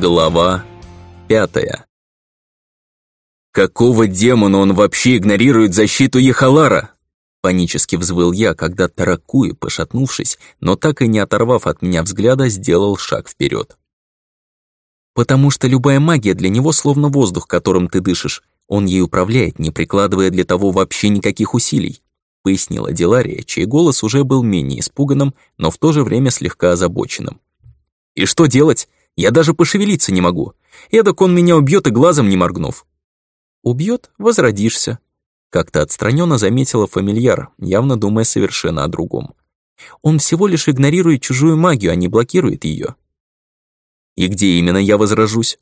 Глава пятая. «Какого демона он вообще игнорирует защиту Ехалара?» Панически взвыл я, когда Таракуи, пошатнувшись, но так и не оторвав от меня взгляда, сделал шаг вперед. «Потому что любая магия для него словно воздух, которым ты дышишь. Он ей управляет, не прикладывая для того вообще никаких усилий», пояснила Дилария, чей голос уже был менее испуганным, но в то же время слегка озабоченным. «И что делать? Я даже пошевелиться не могу. Эдак он меня убьет и глазом не моргнув. Убьет, возродишься. Как-то отстраненно заметила фамильяр, явно думая совершенно о другом. Он всего лишь игнорирует чужую магию, а не блокирует ее. И где именно я возражусь?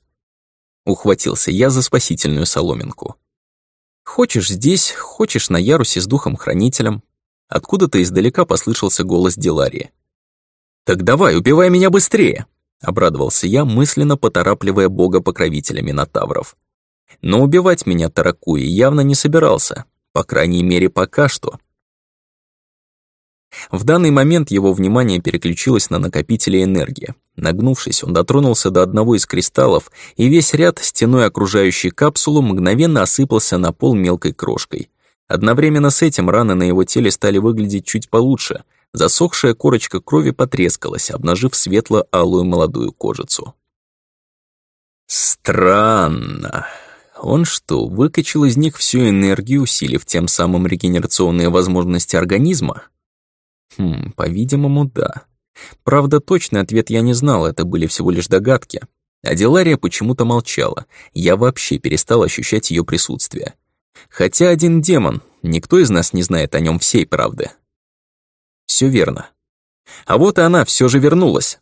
Ухватился я за спасительную соломинку. Хочешь здесь, хочешь на ярусе с духом-хранителем. Откуда-то издалека послышался голос Диларии. «Так давай, убивай меня быстрее!» Обрадовался я, мысленно поторапливая бога-покровителя Минотавров. Но убивать меня Таракуи явно не собирался, по крайней мере, пока что. В данный момент его внимание переключилось на накопители энергии. Нагнувшись, он дотронулся до одного из кристаллов, и весь ряд стеной окружающей капсулу мгновенно осыпался на пол мелкой крошкой. Одновременно с этим раны на его теле стали выглядеть чуть получше — Засохшая корочка крови потрескалась, обнажив светло-алую молодую кожицу. Странно. Он что, выкачал из них всю энергию, усилив тем самым регенерационные возможности организма? Хм, по-видимому, да. Правда, точный ответ я не знал, это были всего лишь догадки. А Делария почему-то молчала, я вообще перестал ощущать ее присутствие. Хотя один демон, никто из нас не знает о нем всей правды. Все верно. А вот и она все же вернулась.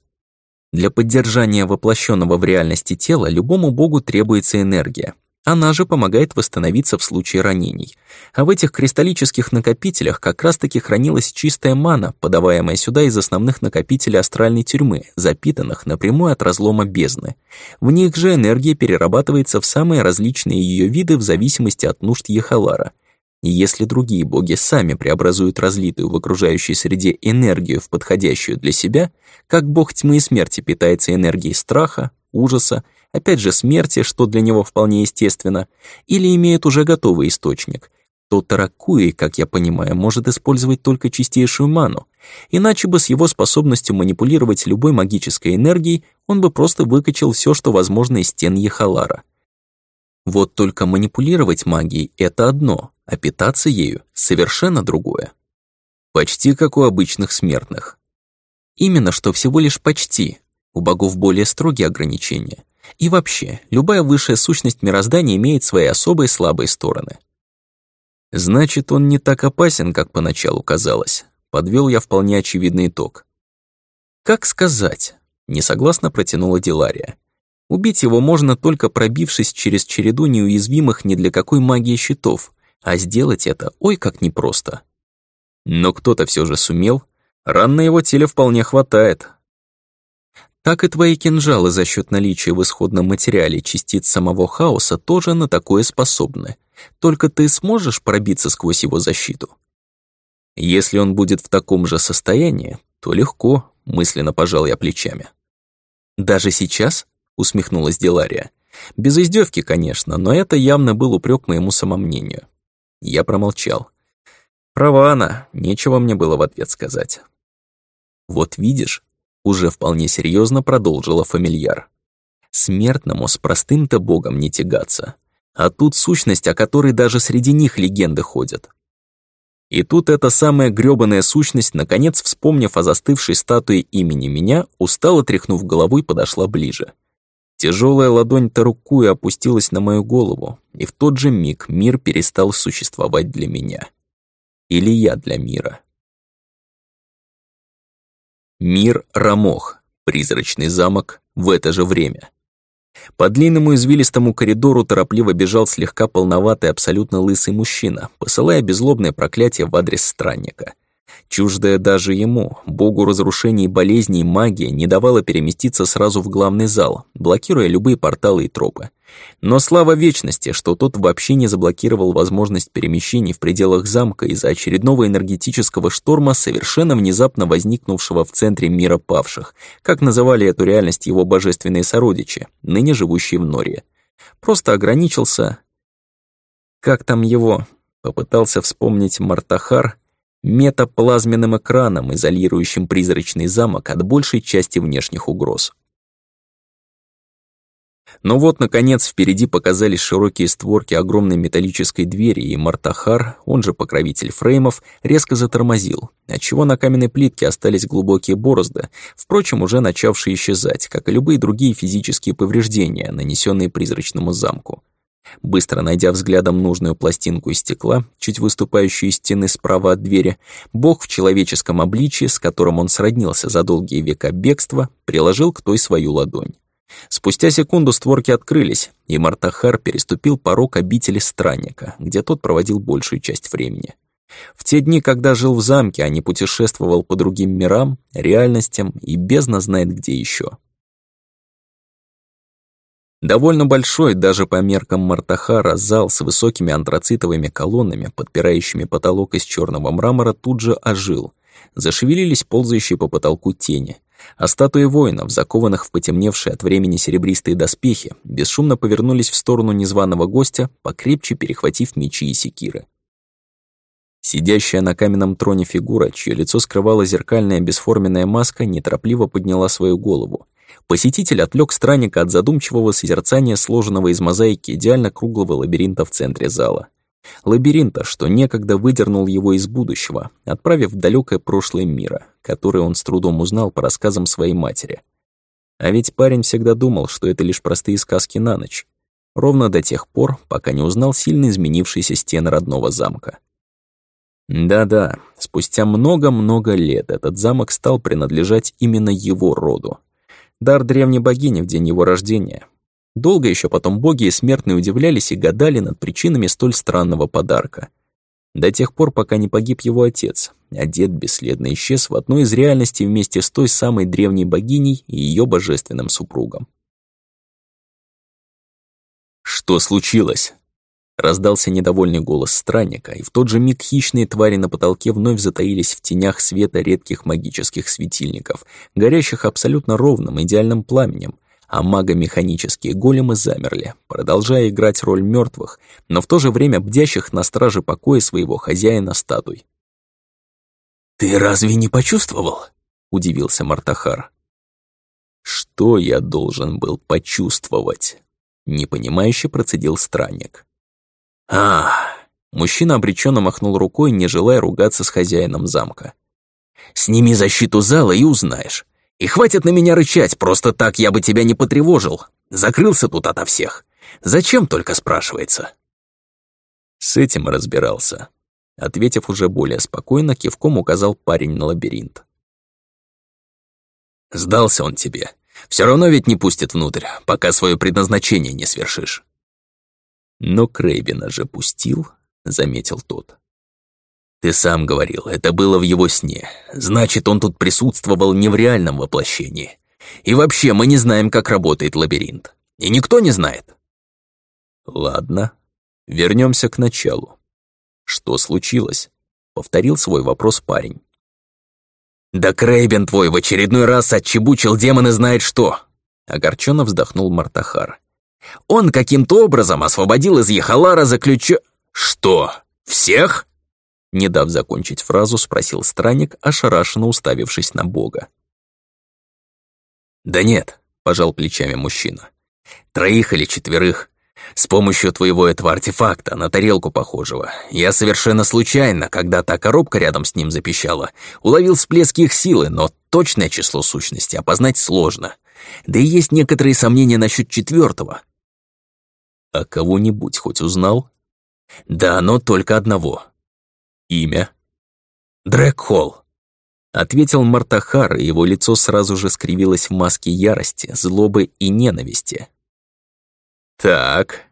Для поддержания воплощенного в реальности тела любому богу требуется энергия. Она же помогает восстановиться в случае ранений. А в этих кристаллических накопителях как раз-таки хранилась чистая мана, подаваемая сюда из основных накопителей астральной тюрьмы, запитанных напрямую от разлома бездны. В них же энергия перерабатывается в самые различные ее виды в зависимости от нужд Ехалара — и если другие боги сами преобразуют разлитую в окружающей среде энергию в подходящую для себя, как бог тьмы и смерти питается энергией страха, ужаса, опять же смерти, что для него вполне естественно, или имеет уже готовый источник, то Таракуи, как я понимаю, может использовать только чистейшую ману, иначе бы с его способностью манипулировать любой магической энергией он бы просто выкачал все, что возможно из стен Ехалара. Вот только манипулировать магией — это одно, а питаться ею — совершенно другое. Почти как у обычных смертных. Именно что всего лишь почти. У богов более строгие ограничения. И вообще, любая высшая сущность мироздания имеет свои особые слабые стороны. Значит, он не так опасен, как поначалу казалось. Подвел я вполне очевидный итог. Как сказать? Несогласно протянула Дилария. Убить его можно только пробившись через череду неуязвимых ни для какой магии щитов, а сделать это ой как непросто. Но кто-то все же сумел, ран на его теле вполне хватает. Так и твои кинжалы за счет наличия в исходном материале частиц самого хаоса тоже на такое способны. Только ты сможешь пробиться сквозь его защиту? Если он будет в таком же состоянии, то легко, мысленно пожал я плечами. Даже сейчас? усмехнулась Делария. Без издевки, конечно, но это явно был упрек моему самомнению. Я промолчал. Права она, нечего мне было в ответ сказать. Вот видишь, уже вполне серьезно продолжила фамильяр. Смертному с простым-то богом не тягаться. А тут сущность, о которой даже среди них легенды ходят. И тут эта самая грёбаная сущность, наконец вспомнив о застывшей статуе имени меня, устало тряхнув головой, подошла ближе. Тяжелая ладонь Тарукуя опустилась на мою голову, и в тот же миг мир перестал существовать для меня. Или я для мира. Мир Рамох, призрачный замок, в это же время. По длинному извилистому коридору торопливо бежал слегка полноватый, абсолютно лысый мужчина, посылая безлобное проклятие в адрес странника. Чуждая даже ему, богу разрушений болезней магия не давала переместиться сразу в главный зал, блокируя любые порталы и тропы. Но слава вечности, что тот вообще не заблокировал возможность перемещений в пределах замка из-за очередного энергетического шторма, совершенно внезапно возникнувшего в центре мира павших, как называли эту реальность его божественные сородичи, ныне живущие в Норе. Просто ограничился... Как там его? Попытался вспомнить Мартахар, метаплазменным экраном, изолирующим призрачный замок от большей части внешних угроз. Но вот, наконец, впереди показались широкие створки огромной металлической двери, и Мартахар, он же покровитель фреймов, резко затормозил, отчего на каменной плитке остались глубокие борозды, впрочем, уже начавшие исчезать, как и любые другие физические повреждения, нанесенные призрачному замку. Быстро найдя взглядом нужную пластинку из стекла, чуть выступающую из стены справа от двери, бог в человеческом обличье, с которым он сроднился за долгие века бегства, приложил к той свою ладонь. Спустя секунду створки открылись, и Мартахар переступил порог обители странника, где тот проводил большую часть времени. В те дни, когда жил в замке, а не путешествовал по другим мирам, реальностям и бездна знает где еще. Довольно большой, даже по меркам Мартахара, зал с высокими антрацитовыми колоннами, подпирающими потолок из черного мрамора, тут же ожил. Зашевелились ползающие по потолку тени. А статуи воинов, закованных в потемневшие от времени серебристые доспехи, бесшумно повернулись в сторону незваного гостя, покрепче перехватив мечи и секиры. Сидящая на каменном троне фигура, чье лицо скрывала зеркальная бесформенная маска, неторопливо подняла свою голову. Посетитель отвлек странника от задумчивого созерцания сложенного из мозаики идеально круглого лабиринта в центре зала. Лабиринта, что некогда выдернул его из будущего, отправив в далекое прошлое мира, которое он с трудом узнал по рассказам своей матери. А ведь парень всегда думал, что это лишь простые сказки на ночь. Ровно до тех пор, пока не узнал сильно изменившиеся стены родного замка. Да-да, спустя много-много лет этот замок стал принадлежать именно его роду дар древней богини в день его рождения. Долго еще потом боги и смертные удивлялись и гадали над причинами столь странного подарка. До тех пор, пока не погиб его отец, а дед бесследно исчез в одной из реальностей вместе с той самой древней богиней и ее божественным супругом. «Что случилось?» Раздался недовольный голос странника, и в тот же миг хищные твари на потолке вновь затаились в тенях света редких магических светильников, горящих абсолютно ровным идеальным пламенем, а магомеханические големы замерли, продолжая играть роль мертвых, но в то же время бдящих на страже покоя своего хозяина статуй. «Ты разве не почувствовал?» — удивился Мартахар. «Что я должен был почувствовать?» — непонимающе процедил странник. А, мужчина обреченно махнул рукой, не желая ругаться с хозяином замка. «Сними защиту зала и узнаешь. И хватит на меня рычать, просто так я бы тебя не потревожил. Закрылся тут ото всех. Зачем только спрашивается?» С этим разбирался. Ответив уже более спокойно, кивком указал парень на лабиринт. «Сдался он тебе. Все равно ведь не пустит внутрь, пока свое предназначение не свершишь». «Но Крейбина же пустил», — заметил тот. «Ты сам говорил, это было в его сне. Значит, он тут присутствовал не в реальном воплощении. И вообще, мы не знаем, как работает лабиринт. И никто не знает». «Ладно, вернемся к началу. Что случилось?» — повторил свой вопрос парень. «Да Крейбен твой в очередной раз отчебучил демоны знает что!» Огорченно вздохнул Мартахар. Он каким-то образом освободил из Ехалара заключё... «Что? Всех?» Не дав закончить фразу, спросил странник, ошарашенно уставившись на Бога. «Да нет», — пожал плечами мужчина. «Троих или четверых. С помощью твоего этого артефакта, на тарелку похожего. Я совершенно случайно, когда та коробка рядом с ним запищала, уловил всплески их силы, но точное число сущности опознать сложно. Да и есть некоторые сомнения насчет четвертого. А кого-нибудь хоть узнал? Да, но только одного. Имя? Дрэк Холл. Ответил Мартахар, и его лицо сразу же скривилось в маске ярости, злобы и ненависти. «Так»,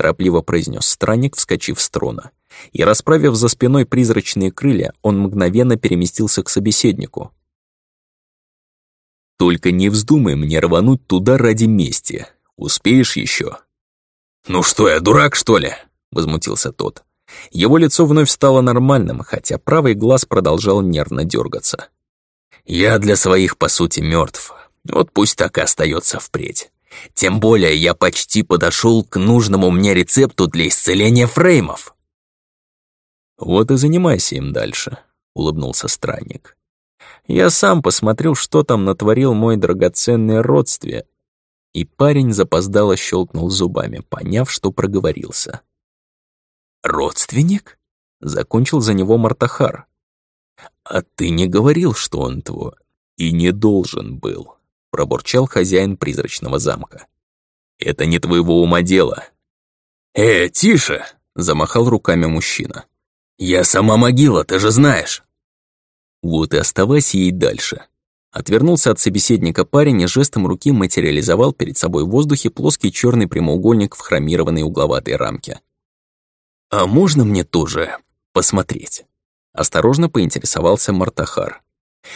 торопливо произнес странник, вскочив с трона. И, расправив за спиной призрачные крылья, он мгновенно переместился к собеседнику. «Только не вздумай мне рвануть туда ради мести. Успеешь еще?» «Ну что я, дурак, что ли?» — возмутился тот. Его лицо вновь стало нормальным, хотя правый глаз продолжал нервно дергаться. «Я для своих, по сути, мертв. Вот пусть так и остается впредь. Тем более я почти подошел к нужному мне рецепту для исцеления фреймов». «Вот и занимайся им дальше», — улыбнулся странник. «Я сам посмотрел, что там натворил мой драгоценный родстве». И парень запоздало щелкнул зубами, поняв, что проговорился. «Родственник?» — закончил за него Мартахар. «А ты не говорил, что он твой, и не должен был», — пробурчал хозяин призрачного замка. «Это не твоего ума дело». «Э, тише!» — замахал руками мужчина. «Я сама могила, ты же знаешь!» «Вот и оставайся ей дальше». Отвернулся от собеседника парень и жестом руки материализовал перед собой в воздухе плоский черный прямоугольник в хромированной угловатой рамке. «А можно мне тоже посмотреть?» Осторожно поинтересовался Мартахар.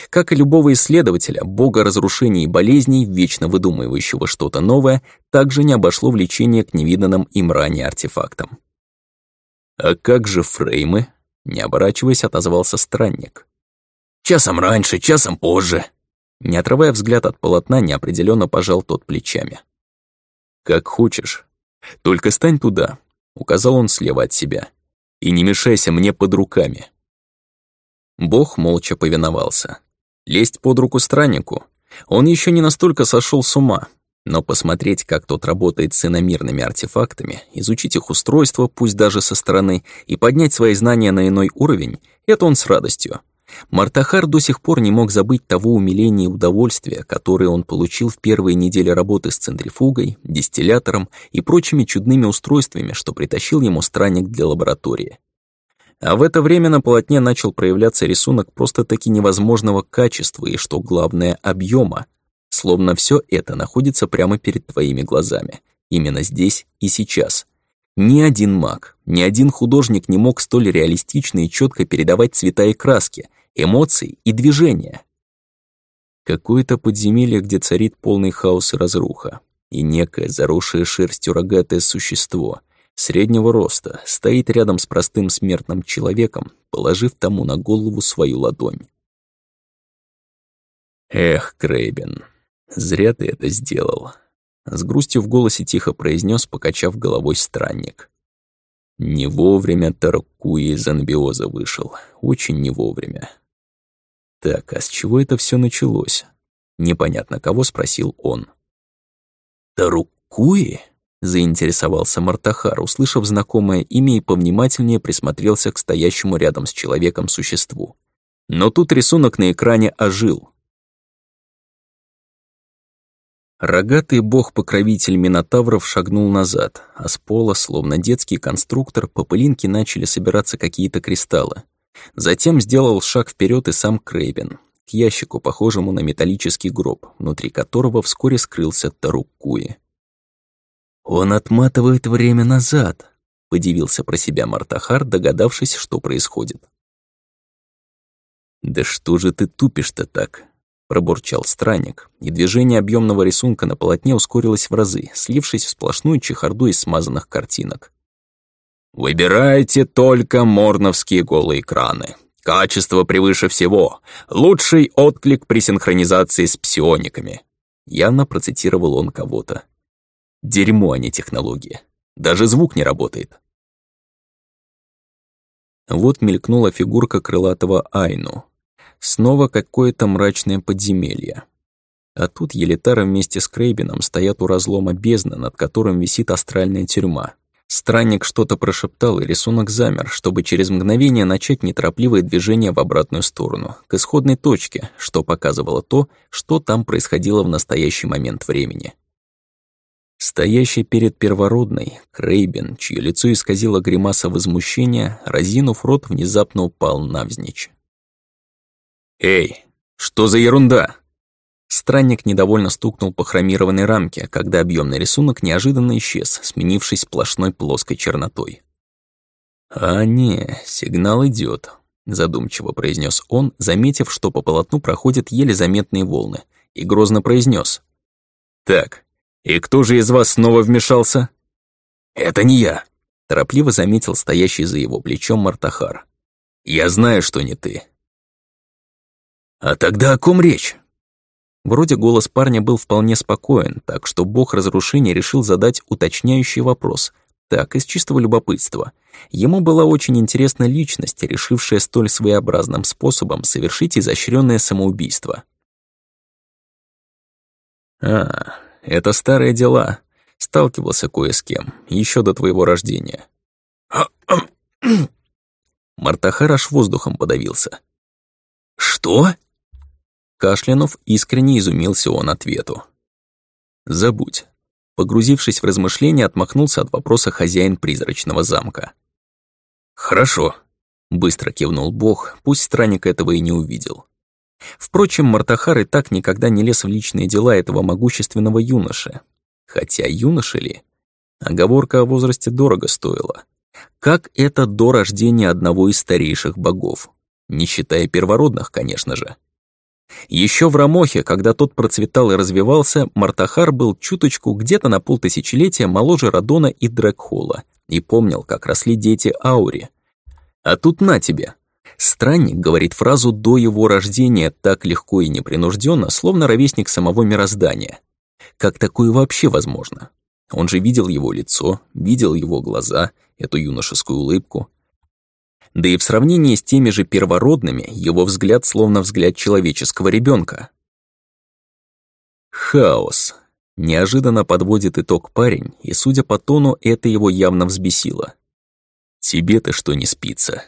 Как и любого исследователя, бога разрушений и болезней, вечно выдумывающего что-то новое, также не обошло влечение к невиданным им ранее артефактам. «А как же фреймы?» — не оборачиваясь, отозвался странник. «Часом раньше, часом позже». Не отрывая взгляд от полотна, неопределенно пожал тот плечами. «Как хочешь. Только стань туда, Указал он слева от себя. «И не мешайся мне под руками». Бог молча повиновался. Лезть под руку страннику? Он еще не настолько сошел с ума, но посмотреть, как тот работает с иномирными артефактами, изучить их устройство, пусть даже со стороны, и поднять свои знания на иной уровень, это он с радостью. Мартахар до сих пор не мог забыть того умиления и удовольствия, которое он получил в первые недели работы с центрифугой, дистиллятором и прочими чудными устройствами, что притащил ему странник для лаборатории. А в это время на полотне начал проявляться рисунок просто-таки невозможного качества и, что главное, объема, словно все это находится прямо перед твоими глазами, именно здесь и сейчас. Ни один маг, ни один художник не мог столь реалистично и четко передавать цвета и краски, эмоций и движения. Какое-то подземелье, где царит полный хаос и разруха, и некое заросшее шерстью рогатое существо среднего роста стоит рядом с простым смертным человеком, положив тому на голову свою ладонь. «Эх, Крейбен, зря ты это сделал», — с грустью в голосе тихо произнес, покачав головой странник. Не вовремя Таркуи из анбиоза вышел, очень не вовремя. Так, а с чего это все началось? Непонятно кого спросил он. «Тарукуи?» — заинтересовался Мартахар, услышав знакомое имя и повнимательнее присмотрелся к стоящему рядом с человеком существу. Но тут рисунок на экране ожил. Рогатый бог-покровитель Минотавров шагнул назад, а с пола, словно детский конструктор, по пылинке начали собираться какие-то кристаллы. Затем сделал шаг вперед и сам Крейбен, к ящику, похожему на металлический гроб, внутри которого вскоре скрылся Таруккуи. «Он отматывает время назад», — подивился про себя Мартахар, догадавшись, что происходит. «Да что же ты тупишь-то так?» — пробурчал странник, и движение объемного рисунка на полотне ускорилось в разы, слившись в сплошную чехарду из смазанных картинок. Выбирайте только морновские голые экраны. Качество превыше всего. Лучший отклик при синхронизации с псиониками. Явно процитировал он кого-то. Дерьмо, а не технология. Даже звук не работает. Вот мелькнула фигурка крылатого Айну. Снова какое-то мрачное подземелье. А тут Елитара вместе с Крейбином стоят у разлома бездны, над которым висит астральная тюрьма. Странник что-то прошептал, и рисунок замер, чтобы через мгновение начать неторопливое движение в обратную сторону, к исходной точке, что показывало то, что там происходило в настоящий момент времени. Стоящий перед первородной, Крейбен, чье лицо исказило гримаса возмущения, разинув рот, внезапно упал навзничь. «Эй, что за ерунда?» Странник недовольно стукнул по хромированной рамке, когда объемный рисунок неожиданно исчез, сменившись сплошной плоской чернотой. «А не, сигнал идет, задумчиво произнес он, заметив, что по полотну проходят еле заметные волны, и грозно произнес: «Так, и кто же из вас снова вмешался?» «Это не я», — торопливо заметил стоящий за его плечом Мартахар. «Я знаю, что не ты». «А тогда о ком речь?» Вроде голос парня был вполне спокоен, так что бог разрушения решил задать уточняющий вопрос, так, из чистого любопытства. Ему была очень интересна личность, решившая столь своеобразным способом совершить изощренное самоубийство. «А, это старые дела. Сталкивался кое с кем, еще до твоего рождения». Мартахар аж воздухом подавился. «Что?» Кашлянув, искренне изумился он ответу. «Забудь». Погрузившись в размышления, отмахнулся от вопроса хозяин призрачного замка. «Хорошо», — быстро кивнул бог, пусть странник этого и не увидел. Впрочем, Мартахар и так никогда не лез в личные дела этого могущественного юноши. Хотя юноша ли? Оговорка о возрасте дорого стоила. Как это до рождения одного из старейших богов? Не считая первородных, конечно же. Еще в Рамохе, когда тот процветал и развивался, Мартахар был чуточку где-то на полтысячелетия моложе Радона и Дрекхола и помнил, как росли дети Аури. А тут на тебе. Странник говорит фразу до его рождения так легко и непринужденно, словно ровесник самого мироздания. Как такое вообще возможно? Он же видел его лицо, видел его глаза, эту юношескую улыбку, да и в сравнении с теми же первородными его взгляд словно взгляд человеческого ребенка. Хаос. Неожиданно подводит итог парень, и, судя по тону, это его явно взбесило. Тебе-то что не спится?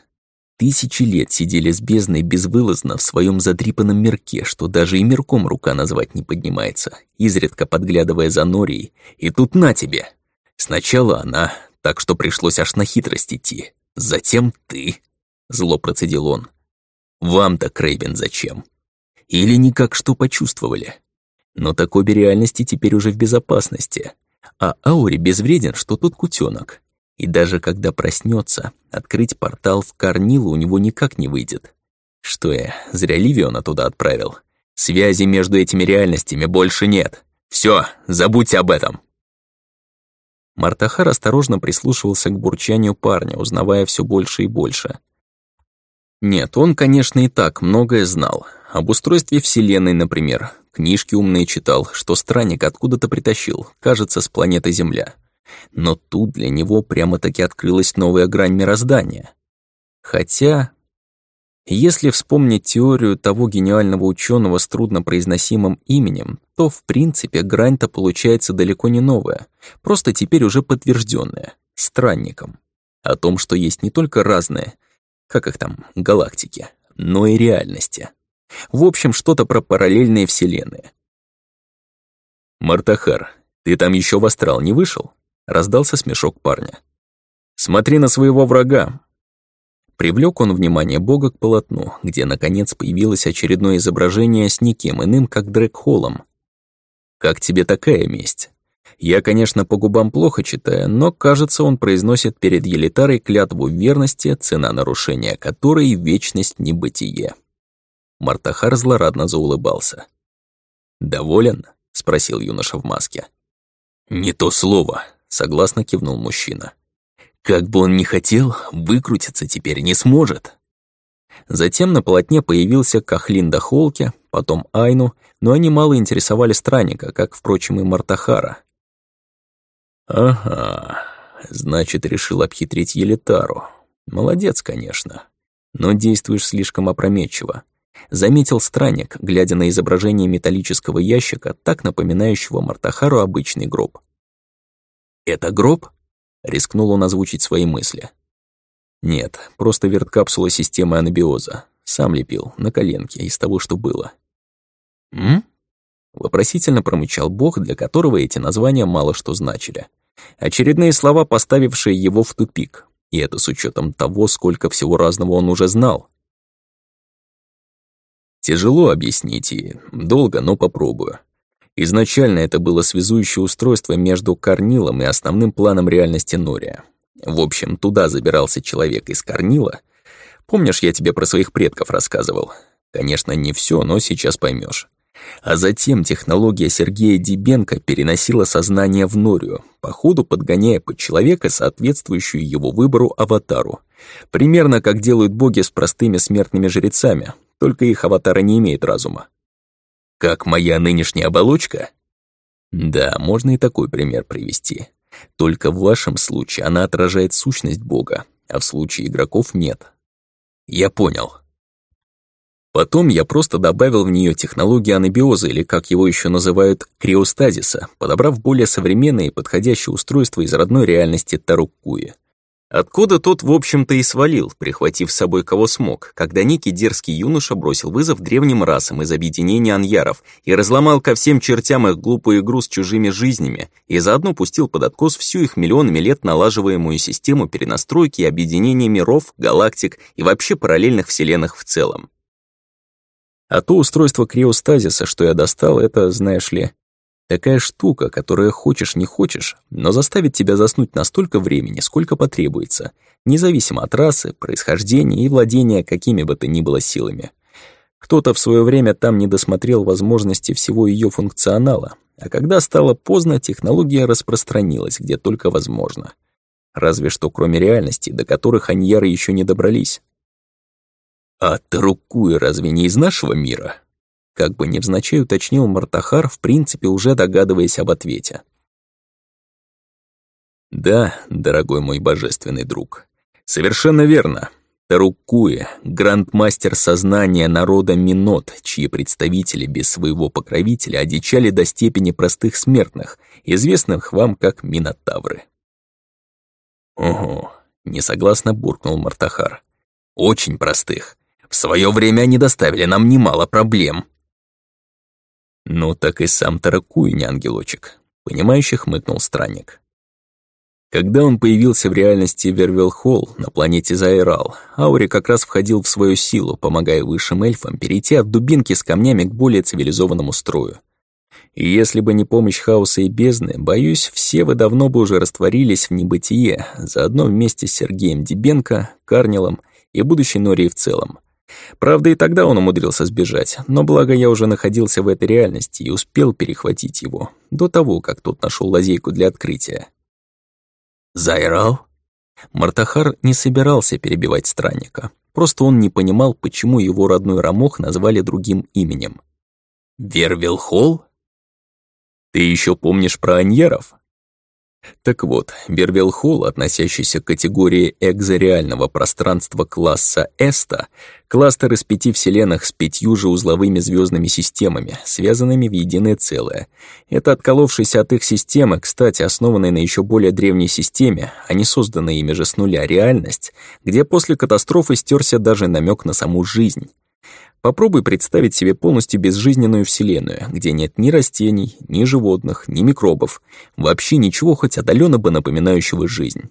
Тысячи лет сидели с бездной безвылазно в своем задрипанном мирке, что даже и мирком рука назвать не поднимается, изредка подглядывая за Норией, и тут на тебе. Сначала она, так что пришлось аж на хитрость идти. Затем ты, зло процедил он. Вам-то, Крейбен, зачем? Или никак что почувствовали? Но так обе реальности теперь уже в безопасности. А Аури безвреден, что тот кутенок. И даже когда проснется, открыть портал в Карнилу у него никак не выйдет. Что я, зря Ливиона туда отправил? Связи между этими реальностями больше нет. Все, забудьте об этом. Мартахар осторожно прислушивался к бурчанию парня, узнавая все больше и больше. Нет, он, конечно, и так многое знал. Об устройстве Вселенной, например. Книжки умные читал, что странник откуда-то притащил, кажется, с планеты Земля. Но тут для него прямо-таки открылась новая грань мироздания. Хотя, если вспомнить теорию того гениального ученого с труднопроизносимым именем, то, в принципе, грань-то получается далеко не новая, просто теперь уже подтвержденная, странником. О том, что есть не только разные, как их там, галактики, но и реальности. В общем, что-то про параллельные вселенные. «Мартахар, ты там еще в астрал не вышел?» — раздался смешок парня. «Смотри на своего врага, Привлек он внимание бога к полотну, где, наконец, появилось очередное изображение с никем иным, как Дрекхоллом. «Как тебе такая месть?» Я, конечно, по губам плохо читаю, но, кажется, он произносит перед Елитарой клятву верности, цена нарушения которой — вечность небытие. Мартахар злорадно заулыбался. «Доволен?» — спросил юноша в маске. «Не то слово», — согласно кивнул мужчина. Как бы он ни хотел, выкрутиться теперь не сможет. Затем на полотне появился Кахлинда Холке, потом Айну, но они мало интересовали странника, как, впрочем, и Мартахара. «Ага, значит, решил обхитрить Елитару. Молодец, конечно, но действуешь слишком опрометчиво», заметил странник, глядя на изображение металлического ящика, так напоминающего Мартахару обычный гроб. «Это гроб?» Рискнул он озвучить свои мысли. Нет, просто верткапсула системы анабиоза. Сам лепил, на коленке, из того, что было. «М?» Вопросительно промычал бог, для которого эти названия мало что значили. Очередные слова, поставившие его в тупик. И это с учетом того, сколько всего разного он уже знал. Тяжело объяснить и долго, но попробую. Изначально это было связующее устройство между Корнилом и основным планом реальности Нория. В общем, туда забирался человек из Корнила. Помнишь, я тебе про своих предков рассказывал? Конечно, не все, но сейчас поймешь. А затем технология Сергея Дибенко переносила сознание в Норию, по ходу подгоняя под человека соответствующую его выбору аватару. Примерно как делают боги с простыми смертными жрецами, только их аватара не имеет разума. Как моя нынешняя оболочка? Да, можно и такой пример привести. Только в вашем случае она отражает сущность Бога, а в случае игроков нет. Я понял. Потом я просто добавил в нее технологию анабиоза, или как его еще называют, криостазиса, подобрав более современные и подходящие устройства из родной реальности Таруккуи. Откуда тот, в общем-то, и свалил, прихватив с собой кого смог, когда некий дерзкий юноша бросил вызов древним расам из объединения аньяров и разломал ко всем чертям их глупую игру с чужими жизнями и заодно пустил под откос всю их миллионами лет налаживаемую систему перенастройки и объединения миров, галактик и вообще параллельных вселенных в целом. А то устройство криостазиса, что я достал, это, знаешь ли, такая штука, которая хочешь не хочешь, но заставит тебя заснуть настолько времени, сколько потребуется, независимо от расы, происхождения и владения какими бы то ни было силами. Кто-то в свое время там не досмотрел возможности всего ее функционала, а когда стало поздно, технология распространилась где только возможно. Разве что кроме реальности, до которых аньяры еще не добрались. «А Тарукуи разве не из нашего мира?» Как бы невзначай уточнил Мартахар, в принципе, уже догадываясь об ответе. «Да, дорогой мой божественный друг, совершенно верно. Тарукуи — грандмастер сознания народа Минот, чьи представители без своего покровителя одичали до степени простых смертных, известных вам как Минотавры». «Ого», — несогласно буркнул Мартахар. «Очень простых. В свое время они доставили нам немало проблем». «Ну так и сам Таракуй, не ангелочек», — понимающе хмыкнул странник. Когда он появился в реальности Вервилл-Холл на планете Зайрал, Аури как раз входил в свою силу, помогая высшим эльфам перейти от дубинки с камнями к более цивилизованному строю. И если бы не помощь хаоса и бездны, боюсь, все вы давно бы уже растворились в небытие, заодно вместе с Сергеем Дебенко, Карнелом и будущей Норией в целом. Правда, и тогда он умудрился сбежать, но благо я уже находился в этой реальности и успел перехватить его, до того, как тот нашел лазейку для открытия. «Зайрал?» Мартахар не собирался перебивать странника, просто он не понимал, почему его родной Рамох назвали другим именем. «Вервилхолл? Ты еще помнишь про аньеров?» Так вот, Бервилл-Холл, относящийся к категории экзореального пространства класса Эста, кластер из пяти вселенных с пятью же узловыми звездными системами, связанными в единое целое. Это отколовшаяся от их системы, кстати, основанная на еще более древней системе, а не созданная ими же с нуля реальность, где после катастрофы стерся даже намек на саму жизнь. Попробуй представить себе полностью безжизненную вселенную, где нет ни растений, ни животных, ни микробов, вообще ничего хоть отдаленно бы напоминающего жизнь.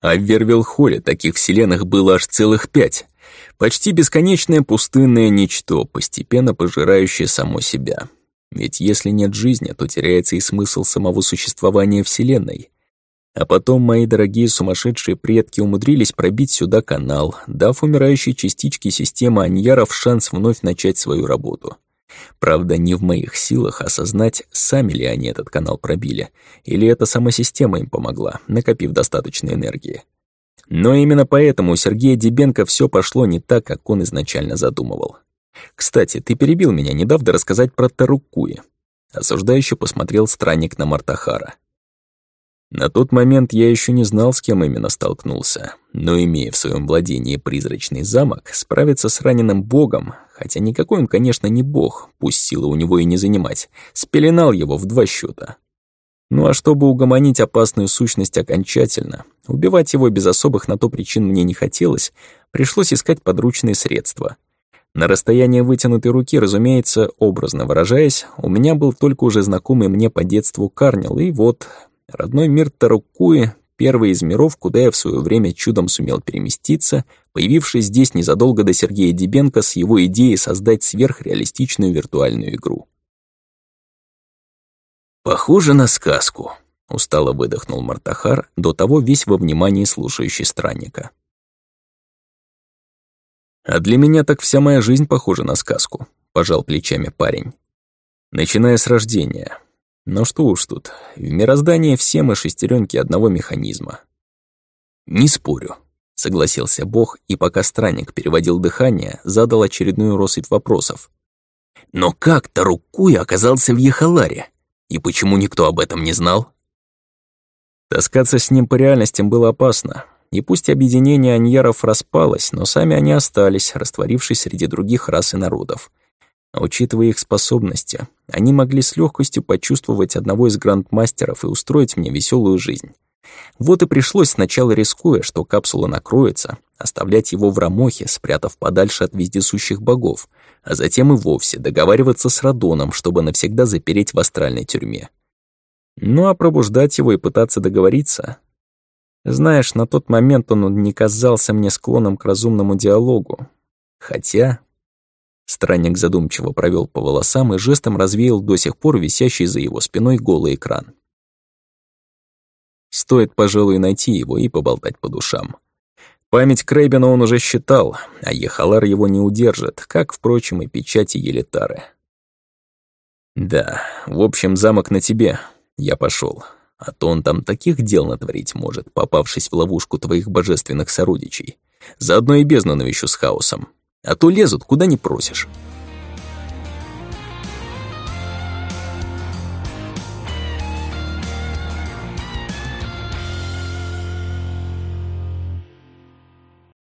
А в Вервилхоле таких вселенных было аж целых пять. Почти бесконечное пустынное ничто, постепенно пожирающее само себя. Ведь если нет жизни, то теряется и смысл самого существования Вселенной. А потом мои дорогие сумасшедшие предки умудрились пробить сюда канал, дав умирающей частичке системы аньяров шанс вновь начать свою работу. Правда, не в моих силах осознать, сами ли они этот канал пробили, или эта сама система им помогла, накопив достаточно энергии. Но именно поэтому у Сергея Дебенко все пошло не так, как он изначально задумывал. Кстати, ты перебил меня, не дав рассказать про Тарукуи. Осуждающе посмотрел странник на Мартахара. На тот момент я еще не знал, с кем именно столкнулся, но, имея в своем владении призрачный замок, справиться с раненым богом, хотя никакой он, конечно, не бог, пусть силы у него и не занимать, спеленал его в два счета. Ну а чтобы угомонить опасную сущность окончательно, убивать его без особых на то причин мне не хотелось, пришлось искать подручные средства. На расстоянии вытянутой руки, разумеется, образно выражаясь, у меня был только уже знакомый мне по детству Карнил, и вот Родной мир Тарукуи первый из миров, куда я в свое время чудом сумел переместиться, появившись здесь незадолго до Сергея Дебенко с его идеей создать сверхреалистичную виртуальную игру. «Похоже на сказку», — устало выдохнул Мартахар, до того весь во внимании слушающий странника. «А для меня так вся моя жизнь похожа на сказку», — пожал плечами парень. «Начиная с рождения. Но что уж тут, в мироздании все мы шестеренки одного механизма». «Не спорю», — согласился Бог, и пока странник переводил дыхание, задал очередную россыпь вопросов. «Но как Тарукуя оказался в Ехаларе? И почему никто об этом не знал?» Таскаться с ним по реальностям было опасно, и пусть объединение аньяров распалось, но сами они остались, растворившись среди других рас и народов. А учитывая их способности, они могли с легкостью почувствовать одного из грандмастеров и устроить мне веселую жизнь. Вот и пришлось сначала рискуя, что капсула накроется, оставлять его в Рамохе, спрятав подальше от вездесущих богов, а затем и вовсе договариваться с Радоном, чтобы навсегда запереть в астральной тюрьме. Ну а пробуждать его и пытаться договориться знаешь, на тот момент он не казался мне склонным к разумному диалогу. Хотя... Странник задумчиво провел по волосам и жестом развеял до сих пор висящий за его спиной голый экран. Стоит, пожалуй, найти его и поболтать по душам. Память Крейбена он уже считал, а Ехалар его не удержит, как, впрочем, и печати Елитары. Да, в общем, замок на тебе. Я пошел. А то он там таких дел натворить может, попавшись в ловушку твоих божественных сородичей. Заодно и бездну навещу с хаосом. А то лезут, куда не просишь.